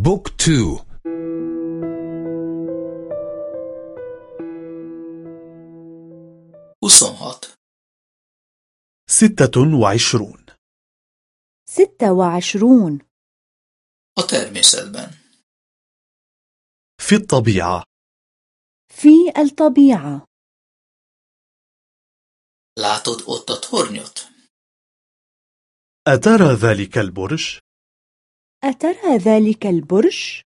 بوك تو huszonhat, ستة وعشرون ستة وعشرون természetben. في الطبيعة في الطبيعة ott a tornyot? أترى ذلك البرج؟ أترى ذلك البرج؟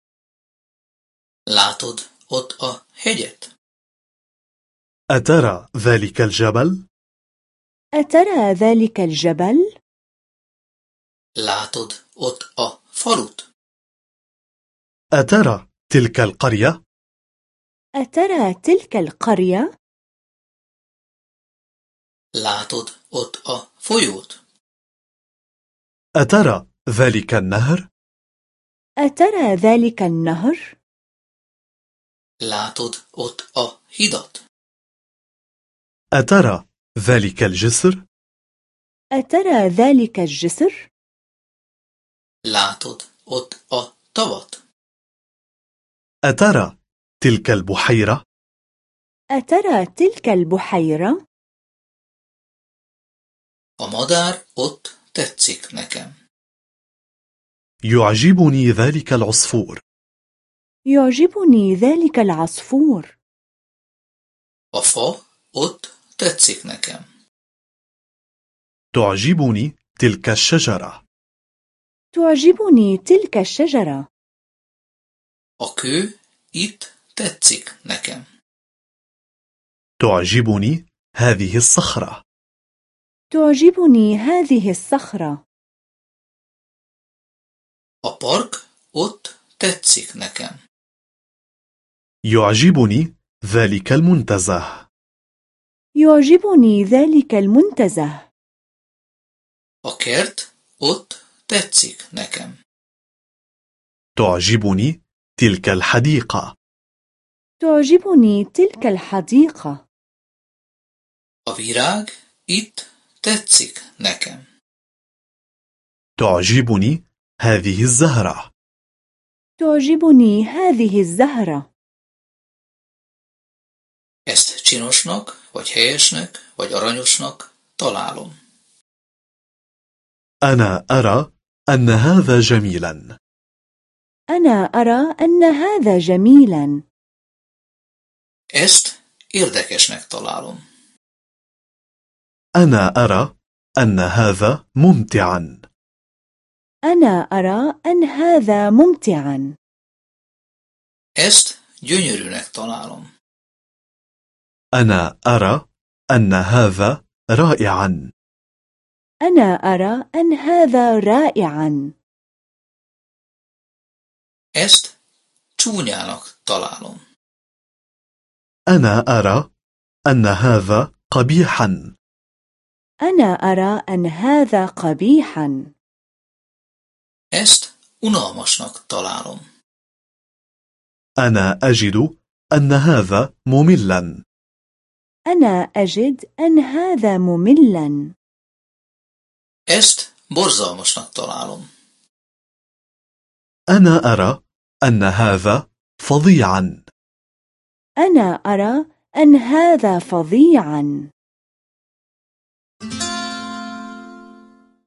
Látod ott a hegyet? أترى ذلك الجبل؟ أترى ذلك الجبل؟ Látod ott a falut? أترى تلك القرية؟ أترى تلك القرية؟ Látod ott a folyót? أترى ذلك النهر؟ أترى ذلك النهر؟ Látod ott a hidat? أترى ذلك الجسر؟ أترى ذلك الجسر؟ Látod ott a tavat? أترى تلك البحيرة؟ أترى تلك البحيرة؟ A madár ott tetszik nekem. يعجبني ذلك العصفور. يعجبني ذلك العصفور. ott tetszik nekem. تعجبني تلك الشجرة. تعجبني تلك الشجرة. A kő itt tetszik nekem. تعجبني هذه الصخرة. تعجبني هذه الصخرة. A park ott tetszik nekem. يعجبني ذلك المنتزه يعجبني ذلك المنتزه A kert ott tetszik nekem. تعجبني تلك الحديقة تعجبني تلك الحديقة A virág itt tetszik nekem. تعجبني هذه الزهرة. تعجبني هذه الزهرة. Ezt csinosnak, vagy helyesnek, vagy aranyosnak találom. أنا أرى أن هذا جميلا. أنا أرى أن هذا جميلا. Ezt érdekesnek találom. أنا أرى أن هذا ممتعا. أنا أرى أن هذا ممتعا. Ezt gyönyörűnek találom. أنا أرى أن هذا رائعا. أنا أرى أن هذا رائعا. Ezt csúnyának találom. أنا أرى أن هذا قبيحا. أنا أرى أن هذا قبيحا. Ezt unalmasnak találom. أنا أجد أن هذا مملا أنا أجد أن هذا مملا Ezt borzalmasnak találom. أنا أرى أن هذا فظيعا أنا أرى أن هذا فظيعا